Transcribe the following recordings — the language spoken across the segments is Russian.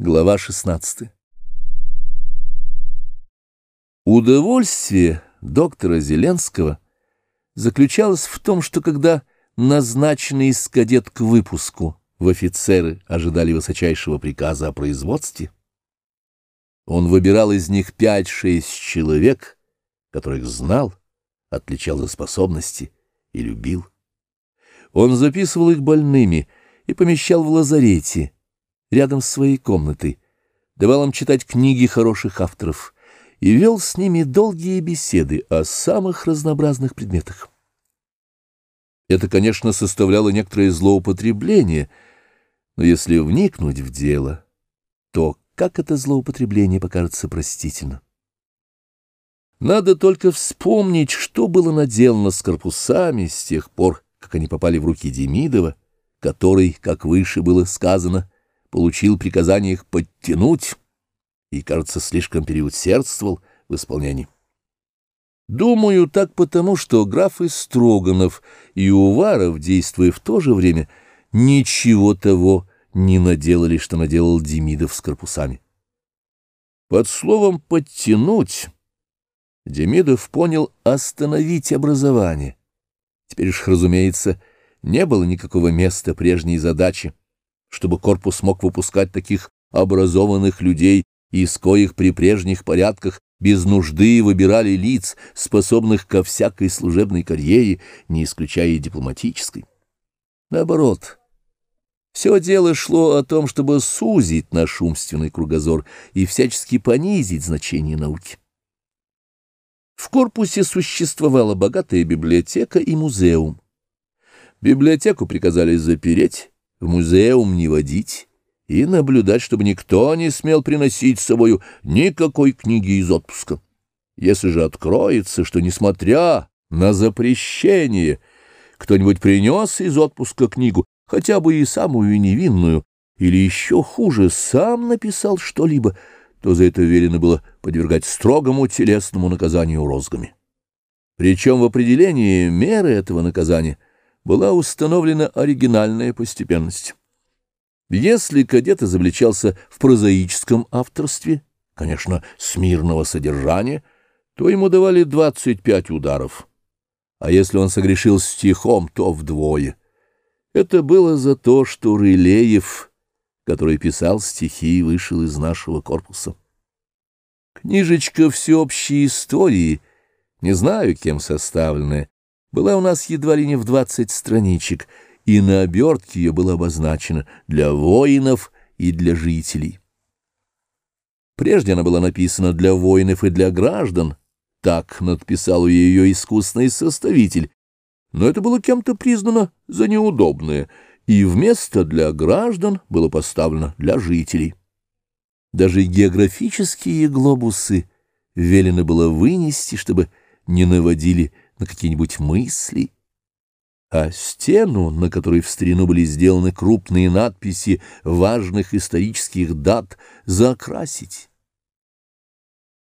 Глава 16 Удовольствие доктора Зеленского заключалось в том, что когда назначенный из кадет к выпуску в офицеры ожидали высочайшего приказа о производстве, он выбирал из них пять-шесть человек, которых знал, отличал за способности и любил. Он записывал их больными и помещал в лазарете, рядом с своей комнатой, давал им читать книги хороших авторов и вел с ними долгие беседы о самых разнообразных предметах. Это, конечно, составляло некоторое злоупотребление, но если вникнуть в дело, то как это злоупотребление покажется простительно? Надо только вспомнить, что было наделано с корпусами с тех пор, как они попали в руки Демидова, который, как выше было сказано, получил приказание их подтянуть и, кажется, слишком переусердствовал в исполнении. Думаю, так потому, что графы Строганов и Уваров, действуя в то же время, ничего того не наделали, что наделал Демидов с корпусами. Под словом «подтянуть» Демидов понял «остановить образование». Теперь уж, разумеется, не было никакого места прежней задачи чтобы корпус мог выпускать таких образованных людей, из коих при прежних порядках без нужды выбирали лиц, способных ко всякой служебной карьере, не исключая и дипломатической. Наоборот, все дело шло о том, чтобы сузить наш умственный кругозор и всячески понизить значение науки. В корпусе существовала богатая библиотека и музеум. Библиотеку приказали запереть, в музеум не водить и наблюдать, чтобы никто не смел приносить с собою никакой книги из отпуска. Если же откроется, что, несмотря на запрещение, кто-нибудь принес из отпуска книгу, хотя бы и самую невинную, или еще хуже, сам написал что-либо, то за это велено было подвергать строгому телесному наказанию розгами. Причем в определении меры этого наказания была установлена оригинальная постепенность. Если кадет изобличался в прозаическом авторстве, конечно, смирного содержания, то ему давали 25 ударов, а если он согрешил стихом, то вдвое. Это было за то, что Рылеев, который писал стихи, вышел из нашего корпуса. Книжечка всеобщей истории, не знаю, кем составленная, была у нас едва ли не в двадцать страничек, и на обертке ее было обозначено «для воинов и для жителей». Прежде она была написана «для воинов и для граждан», так надписал ее искусный составитель, но это было кем-то признано за неудобное, и вместо «для граждан» было поставлено «для жителей». Даже географические глобусы велено было вынести, чтобы не наводили на какие-нибудь мысли, а стену, на которой в старину были сделаны крупные надписи важных исторических дат, закрасить.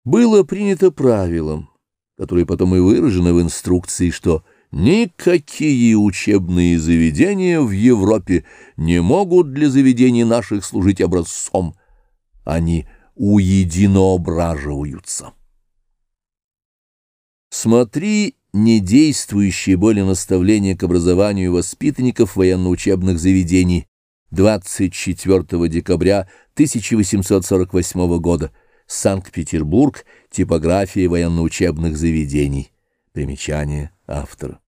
Было принято правилом, которое потом и выражено в инструкции, что никакие учебные заведения в Европе не могут для заведений наших служить образцом, они уединоображиваются. Смотри не действующее более наставление к образованию воспитанников военно-учебных заведений 24 декабря 1848 года, Санкт-Петербург, типография военно-учебных заведений. Примечание автора.